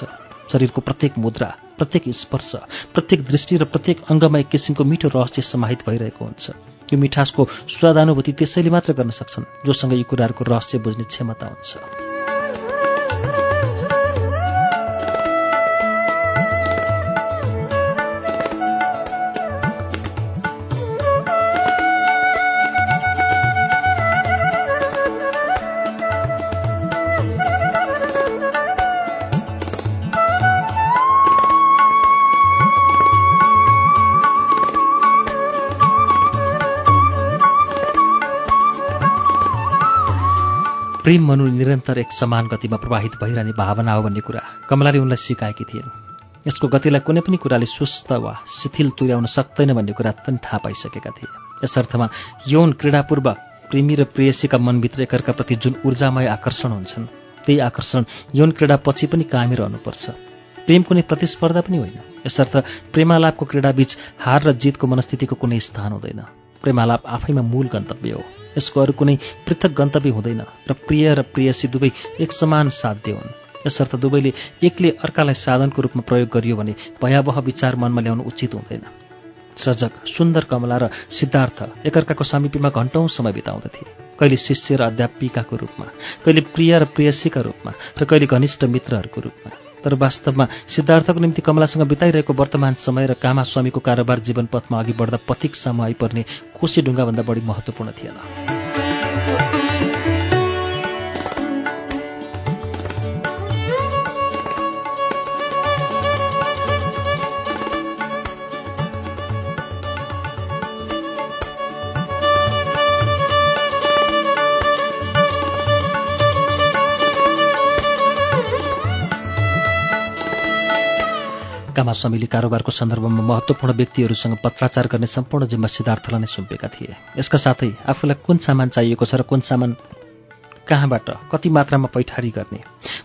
शरीरको प्रत्येक मुद्रा प्रत्येक स्पर्श प्रत्येक दृष्टि र प्रत्येक अङ्गमा एक किसिमको मिठो रहस्य समाहित भइरहेको हुन्छ। यो मिठासको स्वादानुभूति त्यसैले मात्र गर्न सक्छन् जोसँग यी कुराहरूको रहस्य बुझ्ने क्षमता हुन्छ। प्रेम मनु निरन्तर एक समान गतिमा प्रवाहित भइरहने भावना हो भन्ने कुरा कमलाले उनलाई सिकाएकी थिइन्। यसको गतिलाई कुनै पनि कुराले सुस्त वा शिथिल तुर्याउन सक्दैन भन्ने कुरा पनि थाहा पाइसकेका थिए। यस अर्थमा यौन क्रीडापूर्व प्रेमी र प्रेयसीका मनभित्र एकअर्काप्रति जुन ऊर्जामय आकर्षण हुन्छन् त्यही आकर्षण यौन क्रीडापछि पनि कायमी रहनुपर्छ। प्रेम कुनै प्रतिस्पर्धा पनि होइन। यसर्थ प्रेमालापको क्रीडाबीच हार र जितको मनस्थितिको कुनै स्थान हुँदैन। प्रेमालाप आफैमा मूल गन्तव्य हो। यसको अरू कुनै पृथक गन्तव्य हुँदैन। र प्रिय र प्रेयसी दुवै एक समान साध्य हुन्। यसर्थ दुवैले एकले अर्कालाई साधनको रूपमा प्रयोग गरियो भने भयावह विचार मनमा ल्याउनु उचित हुँदैन। सजग सुन्दर कमला र सिद्धार्थ एकअर्काको सामिप्यमा घन्टौँ समय बिताउँदथे। कहिले शिष्य र अध्यापिकाको रूपमा कहिले प्रिय र प्रेयसीका रूपमा र कहिले घनिष्ठ मित्रहरूको रूपमा। तर वास्तवमा सिद्धार्थको निम्ति कमलासँग बिताइरहेको वर्तमान समय र कामास्वामीको कारोबार जीवन पथमा अघि बढ्दा पथिक सामु आइपर्ने कोशी ढुङ्गाभन्दा बढी महत्त्वपूर्ण थिएन। कामास्वामीले कारोबारको सन्दर्भमा महत्त्वपूर्ण व्यक्तिहरूसँग पत्राचार गर्ने सम्पूर्ण जिम्मा सिद्धार्थलाई नै सुम्पेका थिए। यसका साथै आफूलाई कुन सामान चाहिएको छ र कुन सामान कहाँबाट कति मात्रामा पैठारी गर्ने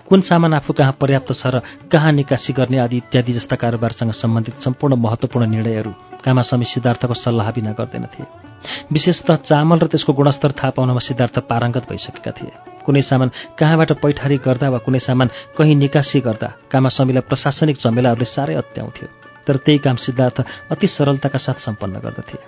कुन सामान आफू कहाँ पर्याप्त छ र कहाँ निकासी गर्ने आदि इत्यादि जस्ता कारोबारसँग सम्बन्धित सम्पूर्ण महत्त्वपूर्ण निर्णयहरू कामास्वामी सिद्धार्थको सल्लाह बिना गर्दैनथे विशेषतः चामल र त्यसको गुणस्तर थाहा पाउनमा सिद्धार्थ पारङ्गत भइसकेका थिए। कुनै सामान कहाँबाट पैठारी गर्दा वा कुनै सामान कहीँ निकासी गर्दा कामास्वामीलाई प्रशासनिक झमेलाहरूले साह्रै अत्याउँथ्यो। तर त्यही काम सिद्धार्थ अति सरलताका साथ सम्पन्न गर्दथे।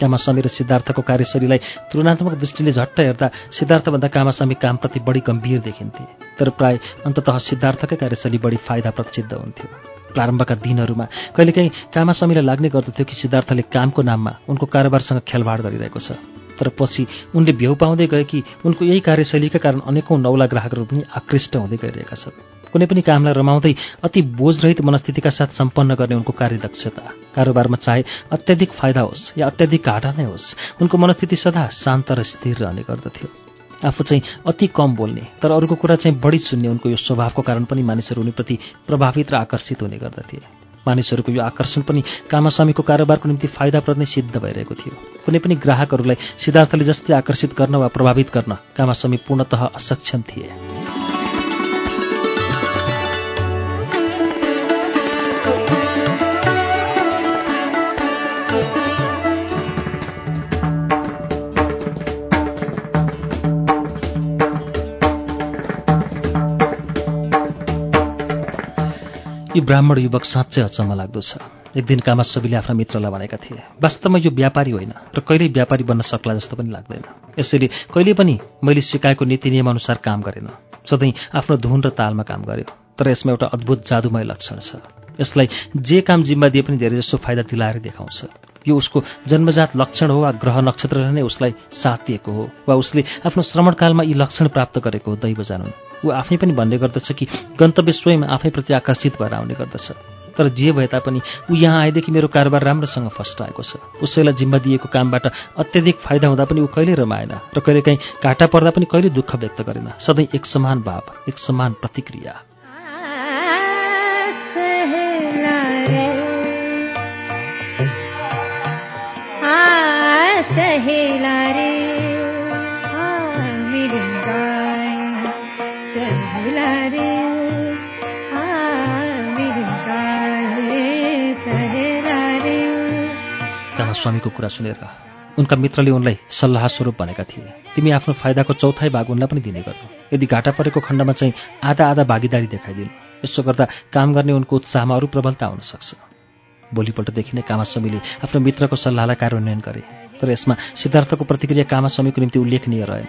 कामास्वामी र सिद्धार्थको कार्यशैलीलाई तुलनात्मक दृष्टिले झट्ट हेर्दा सिद्धार्थभन्दा कामास्वामी कामप्रति बढी गम्भीर देखिन्थे। तर प्राय अन्ततः सिद्धार्थकै कार्यशैली बढी फाइदाप्रद सिद्ध हुन्थ्यो। प्रारम्भका दिनहरूमा। कहिलेकाहीँ कामास्वामीलाई लाग्ने गर्दथ्यो कि सिद्धार्थले कामको नाममा उनको कारोबारसँग खेलवाड गरिरहेको छ। तर पछि उनले भ्यौ पाउँदै गए कि उनको यही कार्यशैलीका कारण अनेकौँ नौला ग्राहकहरू पनि आकृष्ट हुँदै गइरहेका छन्। कुनै पनि कामलाई रमाउँदै अति बोझरहित मनस्थितिका साथ सम्पन्न गर्ने उनको कार्यदक्षता कारोबारमा चाहे अत्याधिक फाइदा होस् या अत्याधिक घाटा नै होस् उनको मनस्थिति सदा शान्त र स्थिर रहने गर्दथ्यो। आफू चाहिँ अति कम बोल्ने तर अरूको कुरा चाहिँ बढी सुन्ने उनको यो स्वभावको कारण पनि मानिसहरू उनीप्रति प्रभावित र आकर्षित हुने गर्दथे। मानिसहरूको यो आकर्षण पनि कामास्वामीको कारोबारको निम्ति फाइदाप्रद नै सिद्ध भइरहेको थियो। कुनै पनि ग्राहकहरूलाई सिद्धार्थले जस्तै आकर्षित गर्न वा प्रभावित गर्न कामास्वामी पूर्णतः असक्षम थिए। यी ब्राह्मण युवक साँच्चै अचम्म लाग्दो छ। एक दिन कामास्वामीले आफ्ना मित्रलाई भनेका थिए वास्तवमा यो व्यापारी होइन र कहिल्यै व्यापारी बन्न सक्ला जस्तो पनि लाग्दैन। यसैले कहिले पनि मैले सिकाएको नीति नियमअनुसार काम गरेन। सधैँ आफ्नो धुन र तालमा काम गर्यो तर यसमा एउटा अद्भुत जादुमय लक्षण छ। यसलाई जे काम जिम्मा दिए पनि धेरै जसो फाइदा दिलाएर देखाउँछ। यो उसको जन्मजात लक्षण हो वा ग्रह नक्षत्रले नै उसलाई साथ दिएको हो वा उसले आफ्नो श्रमणकालमा यी लक्षण प्राप्त गरेको हो दैव जानुन्। ऊ आफै पनि भन्ने गर्दछ कि गन्तव्य स्वयं आफैप्रति आकर्षित भएर आउने गर्दछ। तर जे भए तापनि ऊ यहाँ आएदेखि मेरो कारोबार राम्रोसँग फस्टाएको छ। उसैलाई जिम्मा दिएको कामबाट अत्यधिक फाइदा हुँदा पनि ऊ कहिल्यै रमाएन र कहिलेकाहीँ घाटा पर्दा पनि कहिले दुःख व्यक्त गरेन। सधैँ एक समान भाव एक समान प्रतिक्रिया। सहेला रे गाय सहेला रे स्वामीको कुरा सुनेर उनका मित्रले उनलाई सल्लाह स्वरूप भनेका थिए। तिमी आफ्नो फाइदाको चौथाइ भाग उनलाई पनि दिने गर्नु। यदि घाटा परेको खण्डमा चाहिँ आधा आधा भागीदारी देखाइदिनु। यसो गर्दा काम गर्ने उनको उत्साहमा अरू प्रबलता हुन सक्छ भोलिपल्टदेखि नै कामास्वामीले आफ्नो मित्रको सल्लाहलाई कार्यान्वयन गरे। तर यसमा सिद्धार्थको प्रतिक्रिया कामास्वामीको निम्ति उल्लेखनीय रहेन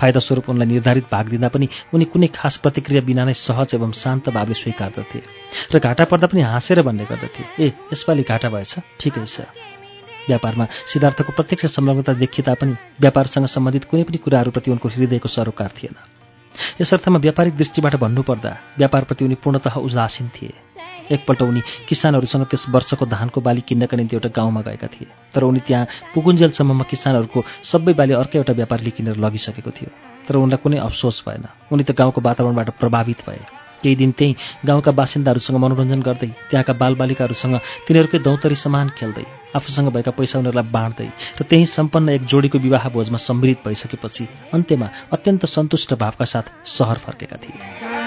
फाइदा स्वरूप उनलाई निर्धारित भाग दिँदा पनि उनी कुनै खास प्रतिक्रिया बिना नै सहज एवं शान्त भावले स्वीकार्दथे र घाटा पर्दा पनि हाँसेर भन्ने गर्दथे। ए यसपालि घाटा भएछ? ठिकै छ। व्यापारमा सिद्धार्थको प्रत्यक्ष संलग्नता देखिए तापनि व्यापारसँग सम्बन्धित कुनै पनि कुराहरूप्रति उनको हृदयको सरोकार थिएन। यस अर्थमा व्यापारिक दृष्टिबाट भन्नुपर्दा व्यापारप्रति उनी पूर्णतः उदासीन थिए। एकपल्ट उनी किसानहरूसँग त्यस वर्षको धानको बाली किन्नका निम्ति एउटा गाउँमा गएका थिए। तर उनी त्यहाँ पुगुन्जेलसम्ममा किसानहरूको सबै बाली अर्कै एउटा व्यापारीले किनेर लगिसकेको थियो। तर उनलाई कुनै अफसोस भएन। उनी त गाउँको वातावरणबाट प्रभावित भए। केही दिन त्यही गाउँका बासिन्दाहरूसँग मनोरञ्जन गर्दै त्यहाँका बालबालिकाहरूसँग तिनीहरूकै दौतरी समान खेल्दै आफूसँग भएका पैसा उनीहरूलाई बाँड्दै र त्यही सम्पन्न एक जोडीको विवाह भोजमा सम्मिलित भइसकेपछि अन्त्यमा अत्यन्त सन्तुष्ट भावका साथ सहर फर्केका थिए।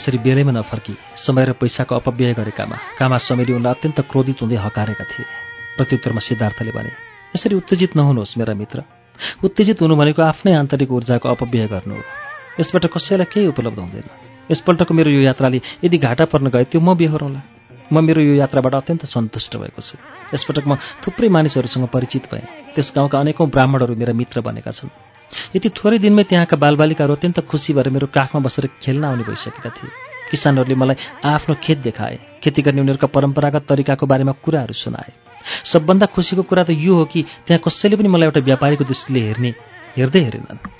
यसरी बेलैमा नफर्की समय र पैसाको अपव्यय गरेकामा कामास्वामीले उनलाई अत्यन्त क्रोधित हुँदै हकारेका थिए। प्रत्युत्तरमा सिद्धार्थले भने यसरी उत्तेजित नहुनुहोस् मेरा मित्र। उत्तेजित हुनु भनेको आफ्नै आन्तरिक ऊर्जाको अपव्यय गर्नु हो। यसबाट कसैलाई केही उपलब्ध हुँदैन। यसपल्टको मेरो यो यात्राले यदि घाटा पर्न गए त्यो म बेहोरौँला म मेरो यो यात्राबाट अत्यन्त सन्तुष्ट भएको छु। यसपटक म थुप्रै मानिसहरूसँग परिचित भएँ। त्यस गाउँका अनेकौँ ब्राह्मणहरू मेरा मित्र बनेका छन्। यति थोरै दिनमै त्यहाँका बालबालिकाहरू अत्यन्त खुसी भएर मेरो काखमा बसेर खेल्न आउने भइसकेका थिए। किसानहरूले मलाई आफ्नो खेत देखाए। खेती गर्ने उनीहरूका परम्परागत तरिकाको बारेमा कुराहरू सुनाए। सबभन्दा खुसीको कुरा त यो हो कि त्यहाँ कसैले पनि मलाई एउटा व्यापारीको दृष्टिले हेर्ने हेर्दै हेरेनन्।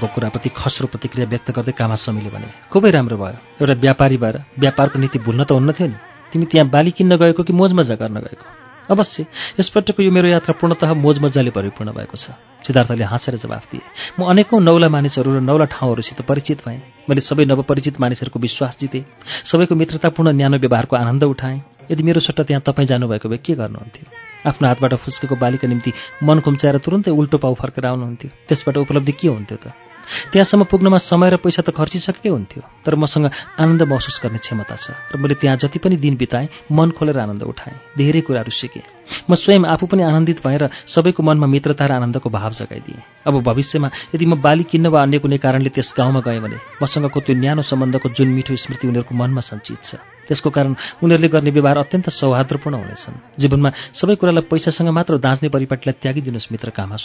सिद्धार्थको कुराप्रति खस्रो प्रतिक्रिया व्यक्त गर्दै कामास्वामीले भने खुबै राम्रो भयो। एउटा व्यापारी भएर व्यापारको नीति भुल्न त हुन्न थियो नि। तिमी त्यहाँ बाली किन्न गएको कि मोजमजा गर्न गएको? अवश्य यसपटकको यो मेरो यात्रा पूर्णतः मोजमजाले परिपूर्ण भएको छ। सिद्धार्थले हाँसेर जवाफ दिए म अनेकौँ नौला मानिसहरू र नौला ठाउँहरूसित परिचित भएँ। मैले सबै नवपरिचित मानिसहरूको विश्वास जितेँ। सबैको मित्रतापूर्ण न्यानो व्यवहारको आनन्द उठाएँ। यदि मेरो सट्टा त्यहाँ तपाईँ जानुभएको भए के गर्नुहुन्थ्यो? आफ्नो हातबाट फुस्केको बालीका निम्ति मन खुम्च्याएर तुरन्तै उल्टो पाउ फर्केर आउनुहुन्थ्यो। त्यसबाट उपलब्धि के हुन्थ्यो त? त्यहाँसम्म पुग्नमा समय र पैसा त खर्चिसकेकै हुन्थ्यो तर मसँग आनन्द महसुस गर्ने क्षमता छ र मैले त्यहाँ जति पनि दिन बिताएँ मन खोलेर आनन्द उठाएँ धेरै कुराहरू सिकेँ। म स्वयं आफू पनि आनन्दित भएर सबैको मनमा मित्रता र आनन्दको भाव जगाइदिएँ। अब भविष्यमा यदि म बाली किन्न वा अन्य कुनै कारणले त्यस गाउँमा गएँ भने मसँगको त्यो न्यानो सम्बन्धको जुन मिठो स्मृति उनीहरूको मनमा सञ्चित छ। त्यसको कारण उनीहरूले गर्ने व्यवहार अत्यन्त सौहार्दपूर्ण हुनेछन्। जीवनमा सबै कुरालाई पैसासँग मात्र दाँच्ने परिपाटीलाई त्यागिदिनुहोस् मित्र कामा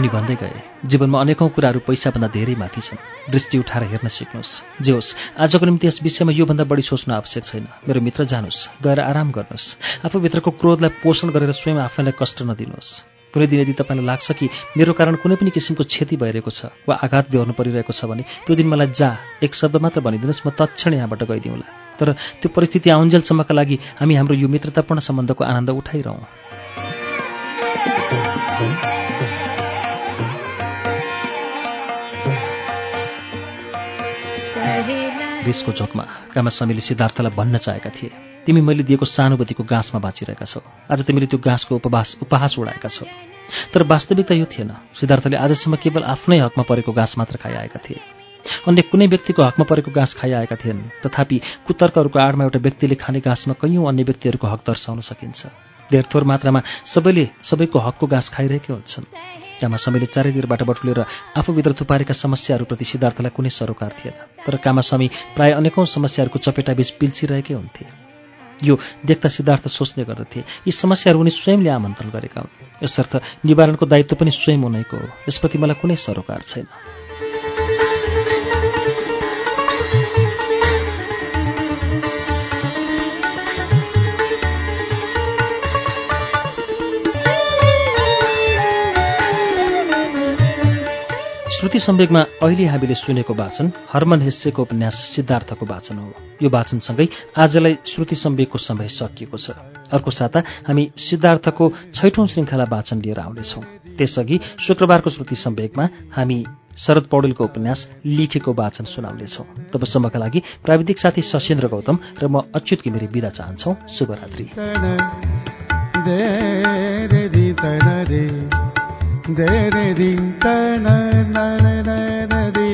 उनी भन्दै गए जीवनमा अनेकौँ कुराहरू पैसाभन्दा धेरै माथि छन्। दृष्टि उठाएर हेर्न सिक्नुहोस्। जे होस् आजको निम्ति यस विषयमा योभन्दा बढी सोच्नु आवश्यक छैन। मेरो मित्र जानुहोस् गएर आराम गर्नुहोस्। आफूभित्रको क्रोधलाई पोषण गरेर स्वयं आफैलाई कष्ट नदिनुहोस्। कुनै दिन यदि तपाईँलाई लाग्छ कि मेरो कारण कुनै पनि किसिमको क्षति भइरहेको छ वा आघात बेहोर्नु परिरहेको छ भने त्यो दिन मलाई जा एक शब्द मात्र भनिदिनुहोस् म तत्क्षण यहाँबाट गइदिउँला। तर त्यो परिस्थिति आउन्जेलसम्मका लागि हामी हाम्रो यो मित्रतापूर्ण सम्बन्धको आनन्द उठाइरहँ। रिसको झोकमा कामास्वामीले सिद्धार्थलाई भन्न चाहेका थिए। तिमी मैले दिएको सानुभूतिको गाँसमा बाँचिरहेका छौ। आज तिमीले त्यो गाँसको उपवास उपहास उडाएका छौ तर वास्तविकता यो थिएन। सिद्धार्थले आजसम्म केवल आफ्नै हकमा परेको घाँस मात्र खाइआएका थिए। अन्य कुनै व्यक्तिको हकमा परेको घाँस खाइआएका थिएन। तथापि कुतर्कहरूको आडमा एउटा व्यक्तिले खाने घाँसमा कैयौँ अन्य व्यक्तिहरूको हक दर्शाउन सकिन्छ। धेर थोर मात्रामा सबैले सबैको हकको घाँस खाइरहेकै हुन्छन्। कामास्वामीले चारैतिरबाट बटुलेर आफूभित्र थुपारेका समस्याहरूप्रति सिद्धार्थलाई कुनै सरोकार थिएन। तर कामास्वामी प्राय अनेकौँ समस्याहरूको चपेटाबीच पिल्सिरहेकै हुन्थे। यो देख्दा सिद्धार्थ सोच्ने गर्दथे यी समस्याहरू उनी स्वयंले आमन्त्रण गरेका हुन्। यसर्थ निवारणको दायित्व पनि स्वयं उनैको हो। यसप्रति मलाई कुनै सरोकार छैन। श्रुति सम्वेकमा अहिले हामीले सुनेको वाचन हर्मन हेस्सेको उपन्यास सिद्धार्थको वाचन हो। यो वाचनसँगै आजलाई श्रुति सम्वेकको समय सकिएको छ। अर्को साता हामी सिद्धार्थको छैठौं श्रृङ्खला वाचन लिएर आउनेछौँ। त्यसअघि शुक्रबारको श्रुति सम्वेकमा हामी शरद पौडेलको उपन्यास लिखेको वाचन सुनाउनेछौँ। तबसम्मका लागि प्राविधिक साथी सशेन्द्र गौतम र म अच्युत घिमिरे बिदा चाहन्छौ। शुभरात्रि। दे रे दी तन रे दे